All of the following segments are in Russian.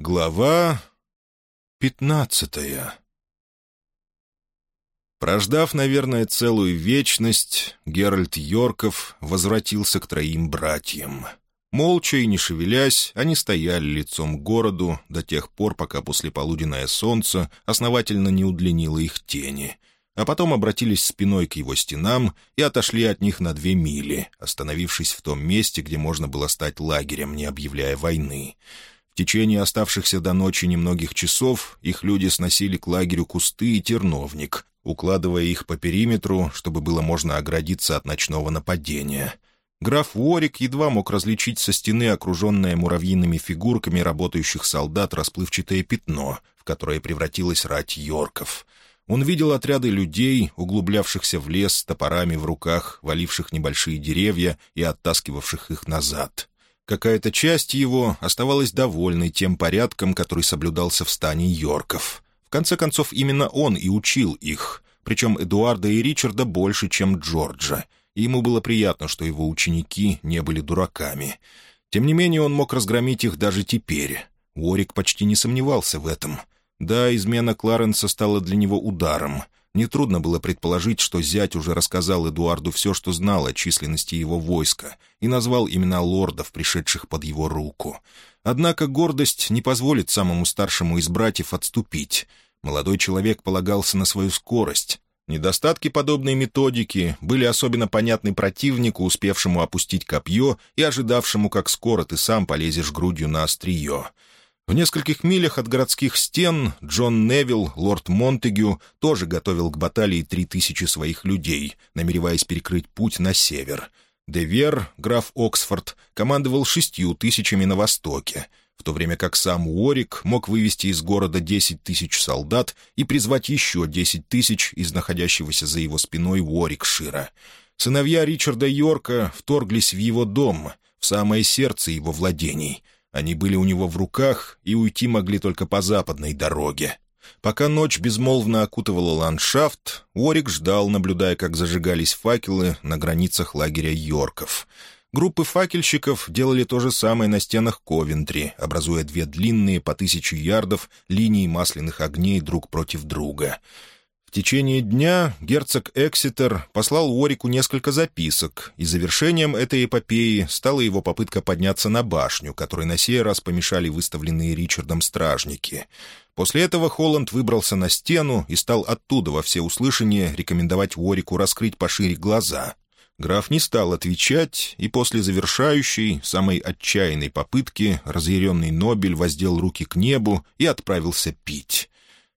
Глава пятнадцатая Прождав, наверное, целую вечность, Геральт Йорков возвратился к троим братьям. Молча и не шевелясь, они стояли лицом к городу до тех пор, пока послеполуденное солнце основательно не удлинило их тени, а потом обратились спиной к его стенам и отошли от них на две мили, остановившись в том месте, где можно было стать лагерем, не объявляя войны — в течение оставшихся до ночи немногих часов их люди сносили к лагерю кусты и терновник, укладывая их по периметру, чтобы было можно оградиться от ночного нападения. Граф Уорик едва мог различить со стены окруженное муравьиными фигурками работающих солдат расплывчатое пятно, в которое превратилась рать Йорков. Он видел отряды людей, углублявшихся в лес с топорами в руках, валивших небольшие деревья и оттаскивавших их назад — Какая-то часть его оставалась довольной тем порядком, который соблюдался в стане Йорков. В конце концов, именно он и учил их, причем Эдуарда и Ричарда больше, чем Джорджа, и ему было приятно, что его ученики не были дураками. Тем не менее, он мог разгромить их даже теперь. Уорик почти не сомневался в этом. Да, измена Кларенса стала для него ударом — Нетрудно было предположить, что зять уже рассказал Эдуарду все, что знал о численности его войска, и назвал имена лордов, пришедших под его руку. Однако гордость не позволит самому старшему из братьев отступить. Молодой человек полагался на свою скорость. Недостатки подобной методики были особенно понятны противнику, успевшему опустить копье и ожидавшему, как скоро ты сам полезешь грудью на острие. В нескольких милях от городских стен Джон Невилл, лорд Монтегю, тоже готовил к баталии три тысячи своих людей, намереваясь перекрыть путь на север. Девер, граф Оксфорд, командовал шестью тысячами на востоке, в то время как сам Уорик мог вывести из города десять тысяч солдат и призвать еще десять тысяч из находящегося за его спиной Уорикшира. Сыновья Ричарда Йорка вторглись в его дом, в самое сердце его владений — они были у него в руках и уйти могли только по западной дороге. Пока ночь безмолвно окутывала ландшафт, Уорик ждал, наблюдая, как зажигались факелы на границах лагеря Йорков. Группы факельщиков делали то же самое на стенах Ковентри, образуя две длинные по тысячу ярдов линии масляных огней друг против друга — в течение дня герцог Экситер послал Уорику несколько записок, и завершением этой эпопеи стала его попытка подняться на башню, которой на сей раз помешали выставленные Ричардом стражники. После этого Холланд выбрался на стену и стал оттуда во всеуслышание рекомендовать Уорику раскрыть пошире глаза. Граф не стал отвечать, и после завершающей, самой отчаянной попытки разъяренный Нобель воздел руки к небу и отправился пить.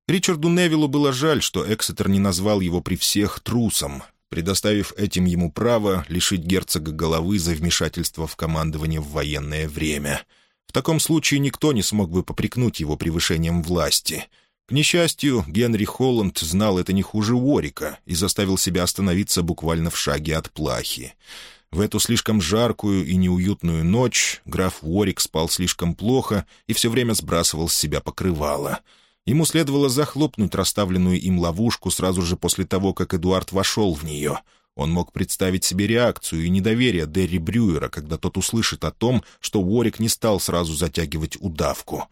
Ричарду Невиллу было жаль, что Эксетер не назвал его при всех трусом, предоставив этим ему право лишить герцога головы за вмешательство в командование в военное время. В таком случае никто не смог бы попрекнуть его превышением власти. К несчастью, Генри Холланд знал это не хуже Уорика и заставил себя остановиться буквально в шаге от плахи. В эту слишком жаркую и неуютную ночь граф Уорик спал слишком плохо и все время сбрасывал с себя покрывало — Ему следовало захлопнуть расставленную им ловушку сразу же после того, как Эдуард вошел в нее. Он мог представить себе реакцию и недоверие Дерри Брюера, когда тот услышит о том, что Уорик не стал сразу затягивать удавку.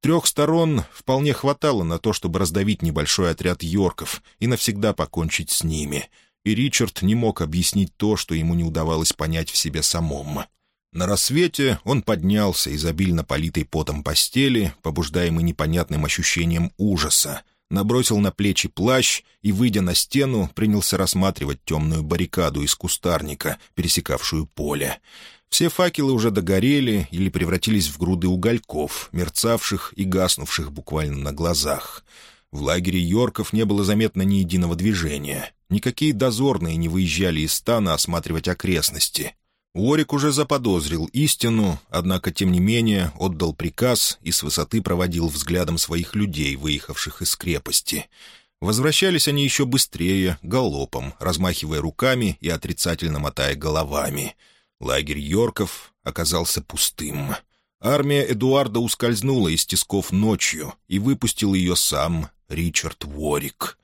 Трех сторон вполне хватало на то, чтобы раздавить небольшой отряд Йорков и навсегда покончить с ними. И Ричард не мог объяснить то, что ему не удавалось понять в себе самом. На рассвете он поднялся из обильно политой потом постели, побуждаемый непонятным ощущением ужаса, набросил на плечи плащ и, выйдя на стену, принялся рассматривать темную баррикаду из кустарника, пересекавшую поле. Все факелы уже догорели или превратились в груды угольков, мерцавших и гаснувших буквально на глазах. В лагере Йорков не было заметно ни единого движения. Никакие дозорные не выезжали из стана осматривать окрестности. Уорик уже заподозрил истину, однако, тем не менее, отдал приказ и с высоты проводил взглядом своих людей, выехавших из крепости. Возвращались они еще быстрее, галопом, размахивая руками и отрицательно мотая головами. Лагерь Йорков оказался пустым. Армия Эдуарда ускользнула из тисков ночью, и выпустил ее сам Ричард Уорик.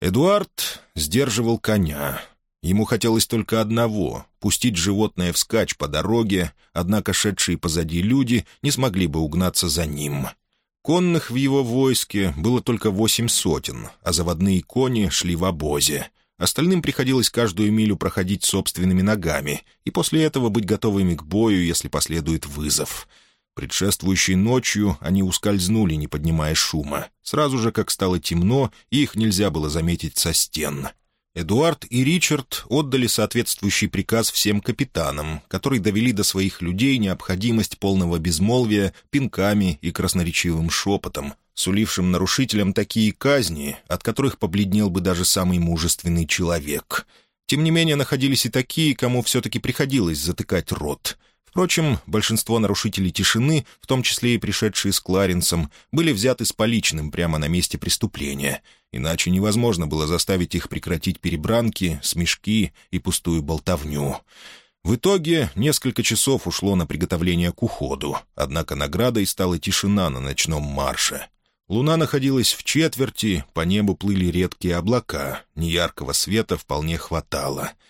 Эдуард сдерживал коня — Ему хотелось только одного — пустить животное вскачь по дороге, однако шедшие позади люди не смогли бы угнаться за ним. Конных в его войске было только восемь сотен, а заводные кони шли в обозе. Остальным приходилось каждую милю проходить собственными ногами и после этого быть готовыми к бою, если последует вызов. Предшествующей ночью они ускользнули, не поднимая шума. Сразу же, как стало темно, их нельзя было заметить со стен. Эдуард и Ричард отдали соответствующий приказ всем капитанам, которые довели до своих людей необходимость полного безмолвия пинками и красноречивым шепотом, сулившим нарушителям такие казни, от которых побледнел бы даже самый мужественный человек. Тем не менее, находились и такие, кому все-таки приходилось затыкать рот. Впрочем, большинство нарушителей тишины, в том числе и пришедшие с Кларенсом, были взяты с поличным прямо на месте преступления — Иначе невозможно было заставить их прекратить перебранки, смешки и пустую болтовню. В итоге несколько часов ушло на приготовление к уходу, однако наградой стала тишина на ночном марше. Луна находилась в четверти, по небу плыли редкие облака, неяркого света вполне хватало —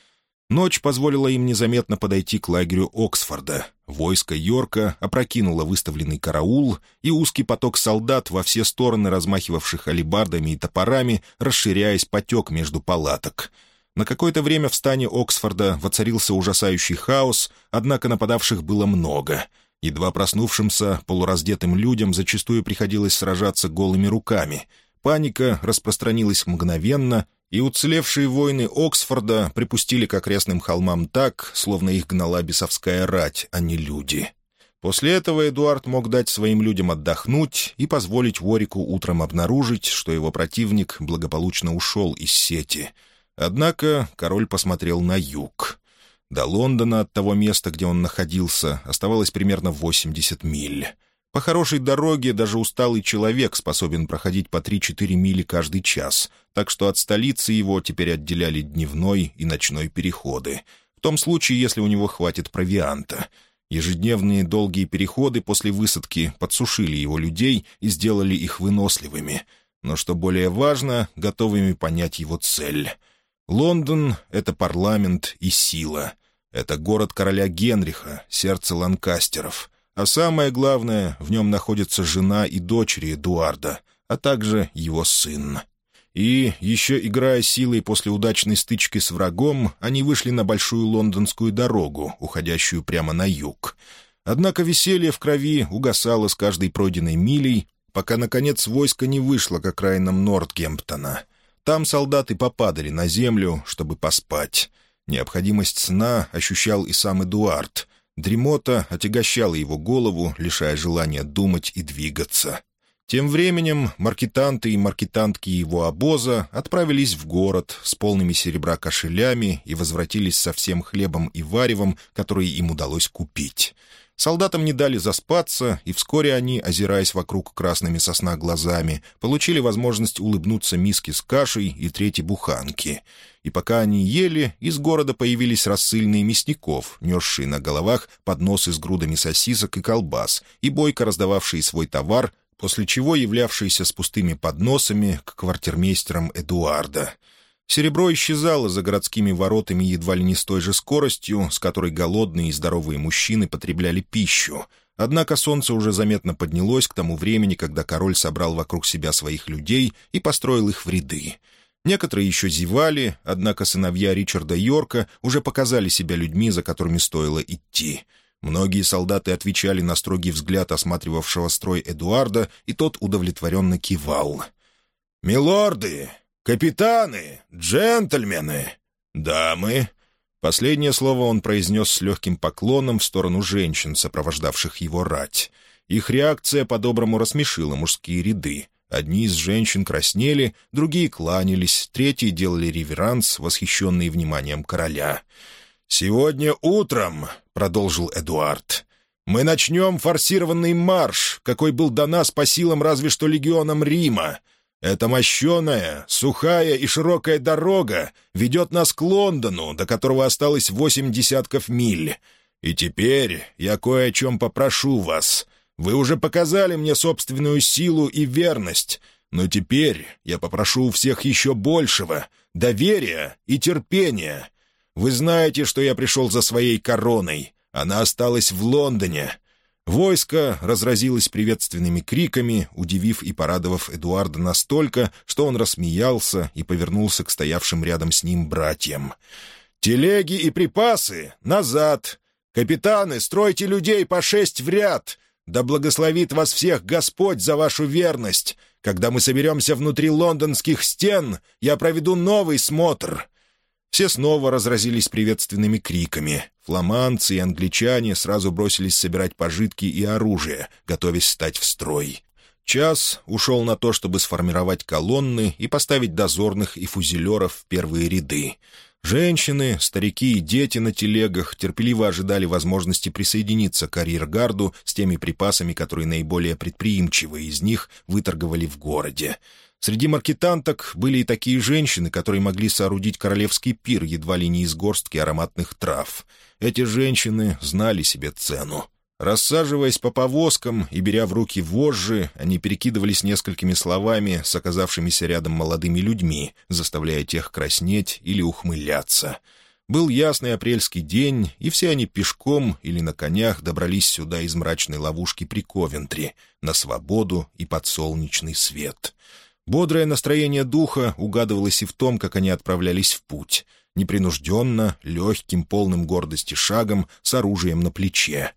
Ночь позволила им незаметно подойти к лагерю Оксфорда. Войско Йорка опрокинуло выставленный караул, и узкий поток солдат во все стороны, размахивавших алебардами и топорами, расширяясь, потек между палаток. На какое-то время в стане Оксфорда воцарился ужасающий хаос, однако нападавших было много. Едва проснувшимся, полураздетым людям зачастую приходилось сражаться голыми руками. Паника распространилась мгновенно — и уцелевшие воины Оксфорда припустили к окрестным холмам так, словно их гнала бесовская рать, а не люди. После этого Эдуард мог дать своим людям отдохнуть и позволить Ворику утром обнаружить, что его противник благополучно ушел из сети. Однако король посмотрел на юг. До Лондона от того места, где он находился, оставалось примерно 80 миль. По хорошей дороге даже усталый человек способен проходить по 3-4 мили каждый час, так что от столицы его теперь отделяли дневной и ночной переходы. В том случае, если у него хватит провианта. Ежедневные долгие переходы после высадки подсушили его людей и сделали их выносливыми. Но, что более важно, готовыми понять его цель. Лондон — это парламент и сила. Это город короля Генриха, сердце ланкастеров — а самое главное, в нем находятся жена и дочери Эдуарда, а также его сын. И, еще играя силой после удачной стычки с врагом, они вышли на большую лондонскую дорогу, уходящую прямо на юг. Однако веселье в крови угасало с каждой пройденной милей, пока, наконец, войско не вышло к окраинам Нортгемптона. Там солдаты попадали на землю, чтобы поспать. Необходимость сна ощущал и сам Эдуард — Дремота отягощала его голову, лишая желания думать и двигаться. Тем временем маркетанты и маркетантки его обоза отправились в город с полными серебра кошелями и возвратились со всем хлебом и варевом, которые им удалось купить. Солдатам не дали заспаться, и вскоре они, озираясь вокруг красными сосна глазами, получили возможность улыбнуться миске с кашей и третьей буханки. И пока они ели, из города появились рассыльные мясников, несшие на головах подносы с грудами сосисок и колбас, и бойко раздававшие свой товар, после чего являвшиеся с пустыми подносами к квартирмейстерам Эдуарда — Серебро исчезало за городскими воротами едва ли не с той же скоростью, с которой голодные и здоровые мужчины потребляли пищу. Однако солнце уже заметно поднялось к тому времени, когда король собрал вокруг себя своих людей и построил их в ряды. Некоторые еще зевали, однако сыновья Ричарда Йорка уже показали себя людьми, за которыми стоило идти. Многие солдаты отвечали на строгий взгляд осматривавшего строй Эдуарда, и тот удовлетворенно кивал. «Милорды, «Капитаны! Джентльмены! Дамы!» Последнее слово он произнес с легким поклоном в сторону женщин, сопровождавших его рать. Их реакция по-доброму рассмешила мужские ряды. Одни из женщин краснели, другие кланялись, третьи делали реверанс, восхищенные вниманием короля. «Сегодня утром», — продолжил Эдуард, — «мы начнем форсированный марш, какой был до нас по силам разве что легионам Рима. Эта мощеная, сухая и широкая дорога ведет нас к Лондону, до которого осталось восемь десятков миль. И теперь я кое о чем попрошу вас. Вы уже показали мне собственную силу и верность, но теперь я попрошу у всех еще большего — доверия и терпения. Вы знаете, что я пришел за своей короной. Она осталась в Лондоне. Войско разразилось приветственными криками, удивив и порадовав Эдуарда настолько, что он рассмеялся и повернулся к стоявшим рядом с ним братьям. «Телеги и припасы! Назад! Капитаны, стройте людей по шесть в ряд! Да благословит вас всех Господь за вашу верность! Когда мы соберемся внутри лондонских стен, я проведу новый смотр!» Все снова разразились приветственными криками. Фламандцы и англичане сразу бросились собирать пожитки и оружие, готовясь стать в строй. Час ушел на то, чтобы сформировать колонны и поставить дозорных и фузелеров в первые ряды. Женщины, старики и дети на телегах терпеливо ожидали возможности присоединиться к арьергарду с теми припасами, которые наиболее предприимчивые из них выторговали в городе. Среди маркетанток были и такие женщины, которые могли соорудить королевский пир едва ли не из горстки ароматных трав. Эти женщины знали себе цену. Рассаживаясь по повозкам и беря в руки вожжи, они перекидывались несколькими словами с оказавшимися рядом молодыми людьми, заставляя тех краснеть или ухмыляться. Был ясный апрельский день, и все они пешком или на конях добрались сюда из мрачной ловушки при Ковентри, на свободу и под солнечный свет — Бодрое настроение духа угадывалось и в том, как они отправлялись в путь. Непринужденно, легким, полным гордости шагом, с оружием на плече.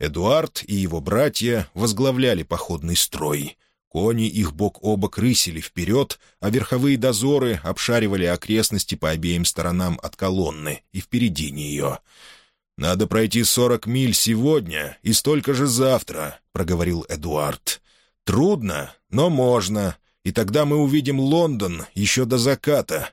Эдуард и его братья возглавляли походный строй. Кони их бок о бок рысили вперед, а верховые дозоры обшаривали окрестности по обеим сторонам от колонны и впереди нее. «Надо пройти сорок миль сегодня и столько же завтра», — проговорил Эдуард. «Трудно, но можно и тогда мы увидим Лондон еще до заката».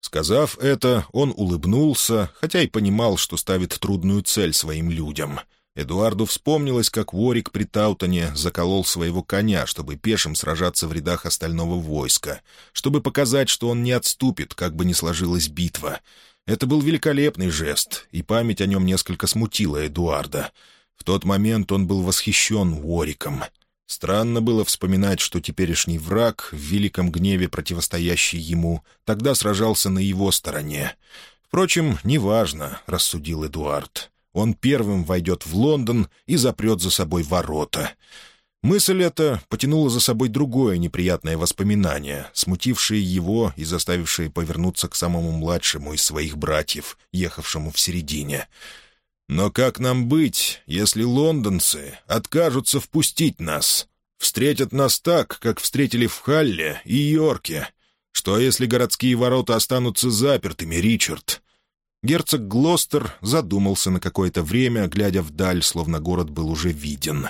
Сказав это, он улыбнулся, хотя и понимал, что ставит трудную цель своим людям. Эдуарду вспомнилось, как Ворик при Таутоне заколол своего коня, чтобы пешим сражаться в рядах остального войска, чтобы показать, что он не отступит, как бы ни сложилась битва. Это был великолепный жест, и память о нем несколько смутила Эдуарда. В тот момент он был восхищен Вориком — Странно было вспоминать, что теперешний враг, в великом гневе противостоящий ему, тогда сражался на его стороне. Впрочем, неважно, — рассудил Эдуард. Он первым войдет в Лондон и запрет за собой ворота. Мысль эта потянула за собой другое неприятное воспоминание, смутившее его и заставившее повернуться к самому младшему из своих братьев, ехавшему в середине — но как нам быть, если лондонцы откажутся впустить нас? Встретят нас так, как встретили в Халле и Йорке. Что, если городские ворота останутся запертыми, Ричард?» Герцог Глостер задумался на какое-то время, глядя вдаль, словно город был уже виден.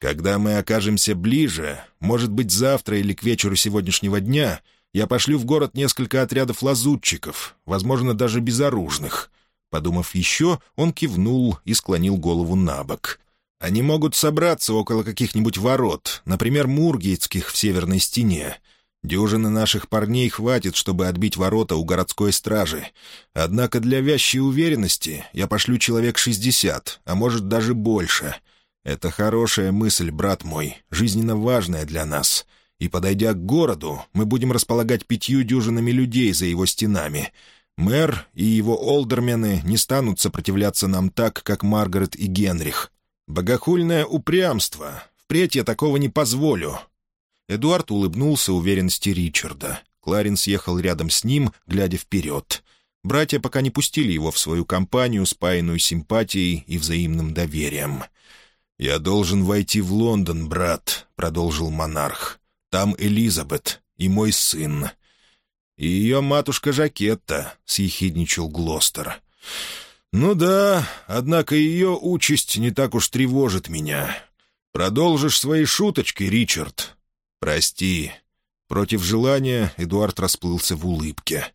«Когда мы окажемся ближе, может быть, завтра или к вечеру сегодняшнего дня, я пошлю в город несколько отрядов лазутчиков, возможно, даже безоружных. Подумав еще, он кивнул и склонил голову на бок. «Они могут собраться около каких-нибудь ворот, например, Мургейтских в северной стене. Дюжины наших парней хватит, чтобы отбить ворота у городской стражи. Однако для вящей уверенности я пошлю человек шестьдесят, а может даже больше. Это хорошая мысль, брат мой, жизненно важная для нас. И, подойдя к городу, мы будем располагать пятью дюжинами людей за его стенами». Мэр и его олдермены не станут сопротивляться нам так, как Маргарет и Генрих. Богохульное упрямство. Впредь я такого не позволю». Эдуард улыбнулся уверенности Ричарда. Кларенс ехал рядом с ним, глядя вперед. Братья пока не пустили его в свою компанию, спаянную симпатией и взаимным доверием. «Я должен войти в Лондон, брат», — продолжил монарх. «Там Элизабет и мой сын. «И ее матушка Жакетта», — съехидничал Глостер. «Ну да, однако ее участь не так уж тревожит меня. Продолжишь свои шуточки, Ричард?» «Прости». Против желания Эдуард расплылся в улыбке.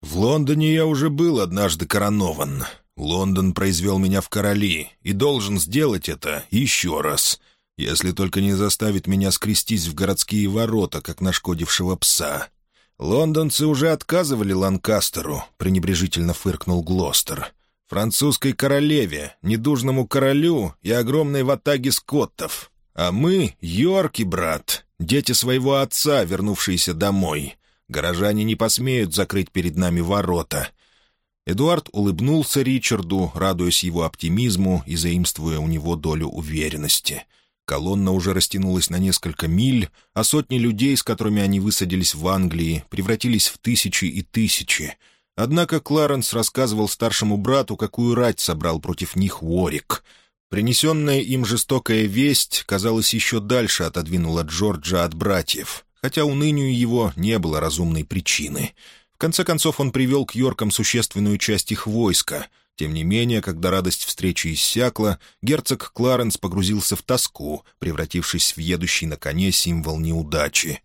«В Лондоне я уже был однажды коронован. Лондон произвел меня в короли и должен сделать это еще раз, если только не заставит меня скрестись в городские ворота, как нашкодившего пса». «Лондонцы уже отказывали Ланкастеру», — пренебрежительно фыркнул Глостер. «Французской королеве, недужному королю и огромной ватаге скоттов. А мы — Йорки, брат, дети своего отца, вернувшиеся домой. Горожане не посмеют закрыть перед нами ворота». Эдуард улыбнулся Ричарду, радуясь его оптимизму и заимствуя у него долю уверенности. Колонна уже растянулась на несколько миль, а сотни людей, с которыми они высадились в Англии, превратились в тысячи и тысячи. Однако Кларенс рассказывал старшему брату, какую рать собрал против них Уорик. Принесенная им жестокая весть, казалось, еще дальше отодвинула Джорджа от братьев, хотя унынию его не было разумной причины — в конце концов, он привел к Йоркам существенную часть их войска. Тем не менее, когда радость встречи иссякла, герцог Кларенс погрузился в тоску, превратившись в едущий на коне символ неудачи.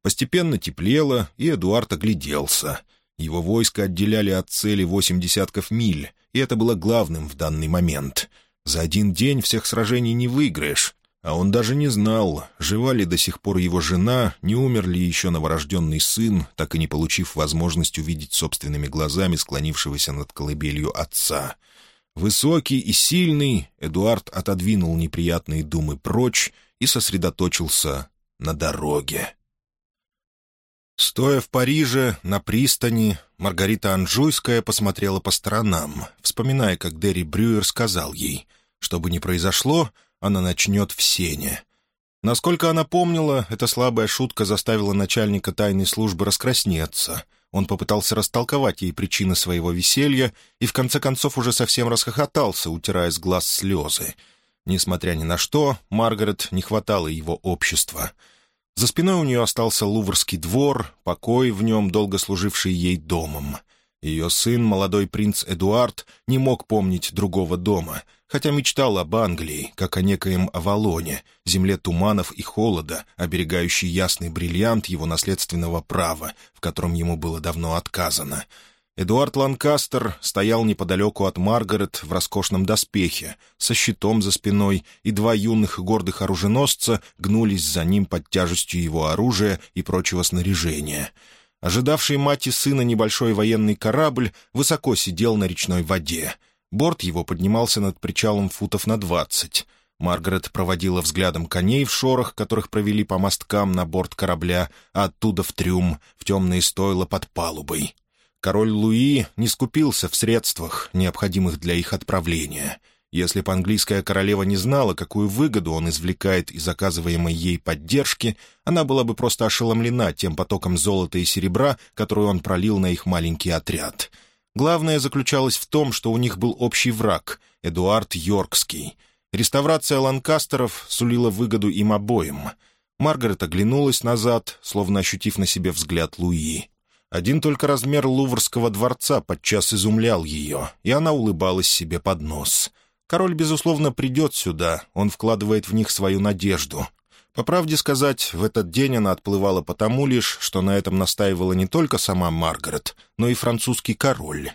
Постепенно теплело, и Эдуард огляделся. Его войско отделяли от цели восемь десятков миль, и это было главным в данный момент. За один день всех сражений не выиграешь, а он даже не знал, жива ли до сих пор его жена, не умер ли еще новорожденный сын, так и не получив возможность увидеть собственными глазами склонившегося над колыбелью отца. Высокий и сильный, Эдуард отодвинул неприятные думы прочь и сосредоточился на дороге. Стоя в Париже, на пристани, Маргарита Анжуйская посмотрела по сторонам, вспоминая, как Дерри Брюер сказал ей, «Что бы ни произошло, она начнет в сене. Насколько она помнила, эта слабая шутка заставила начальника тайной службы раскраснеться. Он попытался растолковать ей причины своего веселья и в конце концов уже совсем расхохотался, утирая с глаз слезы. Несмотря ни на что, Маргарет не хватало его общества. За спиной у нее остался Луврский двор, покой в нем, долго служивший ей домом. Ее сын, молодой принц Эдуард, не мог помнить другого дома — хотя мечтал об Англии, как о некоем Авалоне, земле туманов и холода, оберегающей ясный бриллиант его наследственного права, в котором ему было давно отказано. Эдуард Ланкастер стоял неподалеку от Маргарет в роскошном доспехе, со щитом за спиной, и два юных гордых оруженосца гнулись за ним под тяжестью его оружия и прочего снаряжения. Ожидавший мать и сына небольшой военный корабль высоко сидел на речной воде — Борт его поднимался над причалом футов на двадцать. Маргарет проводила взглядом коней в шорах, которых провели по мосткам на борт корабля, а оттуда в трюм, в темные стойла под палубой. Король Луи не скупился в средствах, необходимых для их отправления. Если бы английская королева не знала, какую выгоду он извлекает из оказываемой ей поддержки, она была бы просто ошеломлена тем потоком золота и серебра, который он пролил на их маленький отряд — Главное заключалось в том, что у них был общий враг — Эдуард Йоркский. Реставрация Ланкастеров сулила выгоду им обоим. Маргарет оглянулась назад, словно ощутив на себе взгляд Луи. Один только размер Луврского дворца подчас изумлял ее, и она улыбалась себе под нос. Король, безусловно, придет сюда, он вкладывает в них свою надежду, по правде сказать, в этот день она отплывала потому лишь, что на этом настаивала не только сама Маргарет, но и французский король.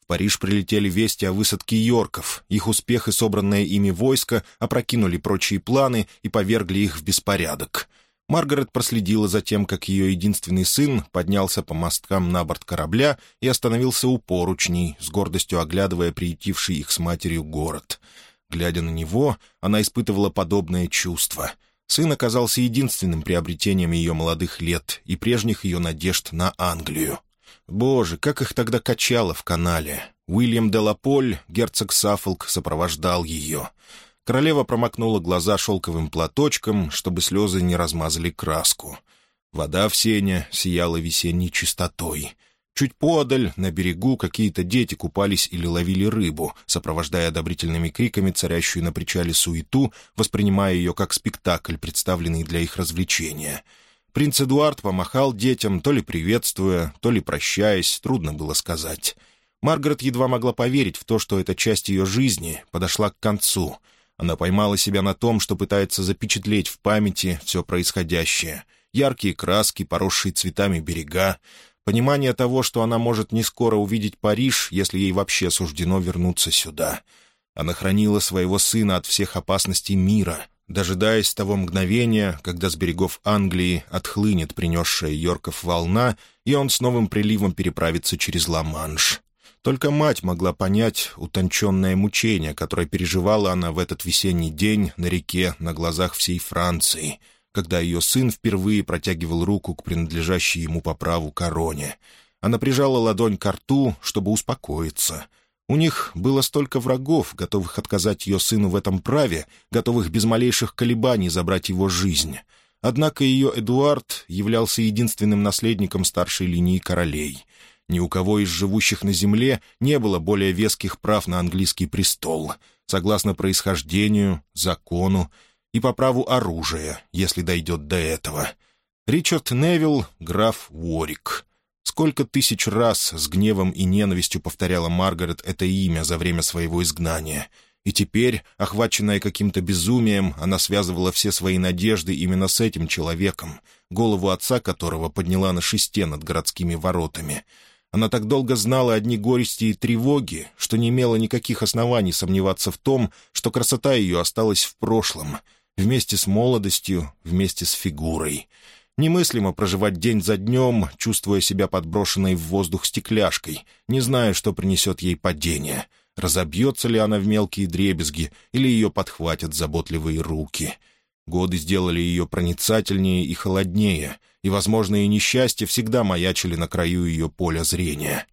В Париж прилетели вести о высадке Йорков, их успех и собранное ими войско опрокинули прочие планы и повергли их в беспорядок. Маргарет проследила за тем, как ее единственный сын поднялся по мосткам на борт корабля и остановился у поручней, с гордостью оглядывая приютивший их с матерью город. Глядя на него, она испытывала подобное чувство — Сын оказался единственным приобретением ее молодых лет и прежних ее надежд на Англию. Боже, как их тогда качало в канале! Уильям де Лаполь, герцог Саффолк, сопровождал ее. Королева промокнула глаза шелковым платочком, чтобы слезы не размазали краску. Вода в сене сияла весенней чистотой — Чуть подаль, на берегу, какие-то дети купались или ловили рыбу, сопровождая одобрительными криками царящую на причале суету, воспринимая ее как спектакль, представленный для их развлечения. Принц Эдуард помахал детям, то ли приветствуя, то ли прощаясь, трудно было сказать. Маргарет едва могла поверить в то, что эта часть ее жизни подошла к концу. Она поймала себя на том, что пытается запечатлеть в памяти все происходящее. Яркие краски, поросшие цветами берега, Понимание того, что она может не скоро увидеть Париж, если ей вообще суждено вернуться сюда. Она хранила своего сына от всех опасностей мира, дожидаясь того мгновения, когда с берегов Англии отхлынет принесшая Йорков волна, и он с новым приливом переправится через Ла-Манш. Только мать могла понять утонченное мучение, которое переживала она в этот весенний день на реке на глазах всей Франции — когда ее сын впервые протягивал руку к принадлежащей ему по праву короне. Она прижала ладонь к рту, чтобы успокоиться. У них было столько врагов, готовых отказать ее сыну в этом праве, готовых без малейших колебаний забрать его жизнь. Однако ее Эдуард являлся единственным наследником старшей линии королей. Ни у кого из живущих на земле не было более веских прав на английский престол, согласно происхождению, закону и по праву оружия, если дойдет до этого. Ричард Невилл, граф Уорик. Сколько тысяч раз с гневом и ненавистью повторяла Маргарет это имя за время своего изгнания. И теперь, охваченная каким-то безумием, она связывала все свои надежды именно с этим человеком, голову отца которого подняла на шесте над городскими воротами. Она так долго знала одни горести и тревоги, что не имела никаких оснований сомневаться в том, что красота ее осталась в прошлом, вместе с молодостью, вместе с фигурой — Немыслимо проживать день за днем, чувствуя себя подброшенной в воздух стекляшкой, не зная, что принесет ей падение. Разобьется ли она в мелкие дребезги, или ее подхватят заботливые руки. Годы сделали ее проницательнее и холоднее, и возможные несчастья всегда маячили на краю ее поля зрения.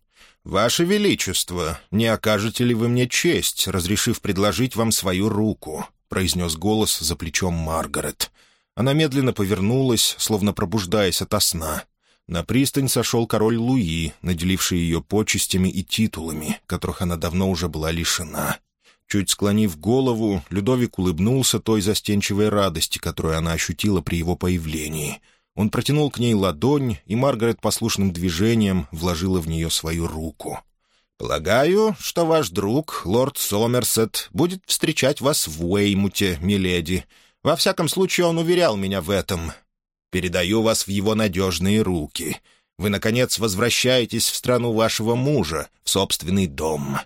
«Ваше Величество, не окажете ли вы мне честь, разрешив предложить вам свою руку?» — произнес голос за плечом Маргарет. Она медленно повернулась, словно пробуждаясь ото сна. На пристань сошел король Луи, наделивший ее почестями и титулами, которых она давно уже была лишена. Чуть склонив голову, Людовик улыбнулся той застенчивой радости, которую она ощутила при его появлении. Он протянул к ней ладонь, и Маргарет послушным движением вложила в нее свою руку. «Полагаю, что ваш друг, лорд Сомерсет, будет встречать вас в Уэймуте, миледи. Во всяком случае, он уверял меня в этом. Передаю вас в его надежные руки. Вы, наконец, возвращаетесь в страну вашего мужа, в собственный дом.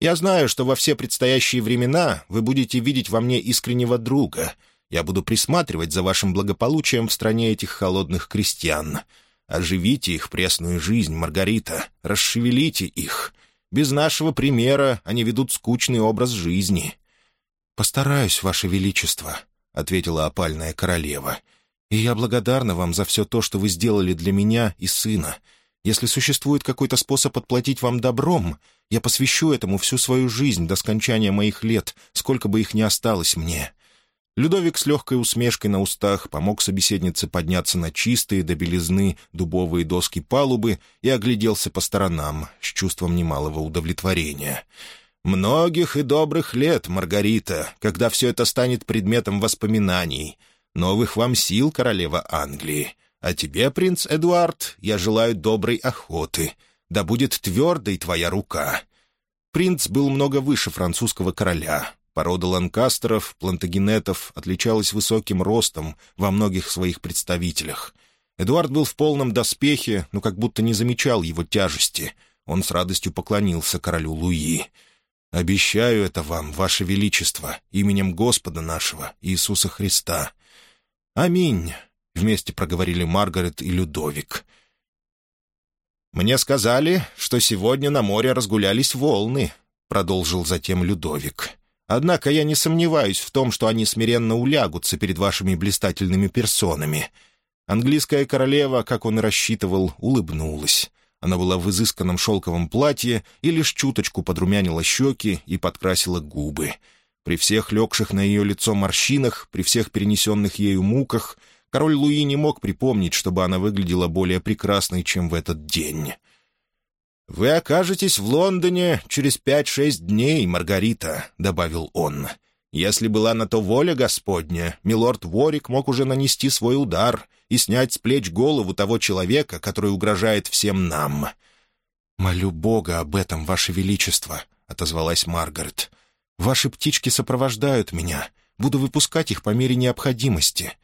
Я знаю, что во все предстоящие времена вы будете видеть во мне искреннего друга. Я буду присматривать за вашим благополучием в стране этих холодных крестьян. Оживите их пресную жизнь, Маргарита, расшевелите их. Без нашего примера они ведут скучный образ жизни». «Постараюсь, Ваше Величество», — ответила опальная королева. «И я благодарна вам за все то, что вы сделали для меня и сына. Если существует какой-то способ отплатить вам добром, я посвящу этому всю свою жизнь до скончания моих лет, сколько бы их ни осталось мне». Людовик с легкой усмешкой на устах помог собеседнице подняться на чистые до белизны дубовые доски палубы и огляделся по сторонам с чувством немалого удовлетворения. Многих и добрых лет, Маргарита, когда все это станет предметом воспоминаний. Новых вам сил, королева Англии. А тебе, принц Эдуард, я желаю доброй охоты. Да будет твердой твоя рука». Принц был много выше французского короля. Порода ланкастеров, плантагенетов отличалась высоким ростом во многих своих представителях. Эдуард был в полном доспехе, но как будто не замечал его тяжести. Он с радостью поклонился королю Луи. Обещаю это вам, ваше величество, именем Господа нашего, Иисуса Христа. Аминь», — вместе проговорили Маргарет и Людовик. «Мне сказали, что сегодня на море разгулялись волны», — продолжил затем Людовик. «Однако я не сомневаюсь в том, что они смиренно улягутся перед вашими блистательными персонами». Английская королева, как он и рассчитывал, улыбнулась. Она была в изысканном шелковом платье и лишь чуточку подрумянила щеки и подкрасила губы. При всех легших на ее лицо морщинах, при всех перенесенных ею муках, король Луи не мог припомнить, чтобы она выглядела более прекрасной, чем в этот день. «Вы окажетесь в Лондоне через пять-шесть дней, Маргарита», — добавил он. Если была на то воля Господня, милорд Ворик мог уже нанести свой удар и снять с плеч голову того человека, который угрожает всем нам». «Молю Бога об этом, Ваше Величество», — отозвалась Маргарет. «Ваши птички сопровождают меня. Буду выпускать их по мере необходимости».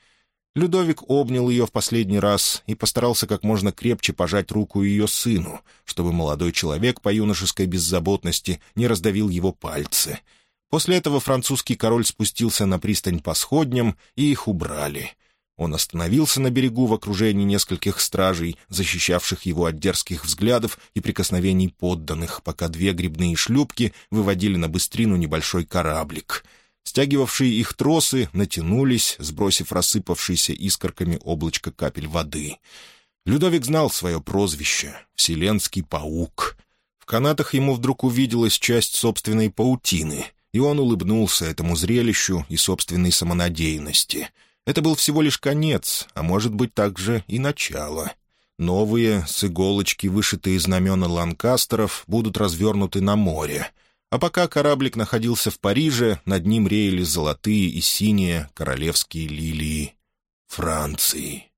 Людовик обнял ее в последний раз и постарался как можно крепче пожать руку ее сыну, чтобы молодой человек по юношеской беззаботности не раздавил его пальцы — После этого французский король спустился на пристань по сходням, и их убрали. Он остановился на берегу в окружении нескольких стражей, защищавших его от дерзких взглядов и прикосновений подданных, пока две грибные шлюпки выводили на быстрину небольшой кораблик. Стягивавшие их тросы натянулись, сбросив рассыпавшиеся искорками облачко капель воды. Людовик знал свое прозвище — «Вселенский паук». В канатах ему вдруг увиделась часть собственной паутины, и он улыбнулся этому зрелищу и собственной самонадеянности. Это был всего лишь конец, а может быть также и начало. Новые, с иголочки вышитые знамена ланкастеров, будут развернуты на море. А пока кораблик находился в Париже, над ним реяли золотые и синие королевские лилии Франции.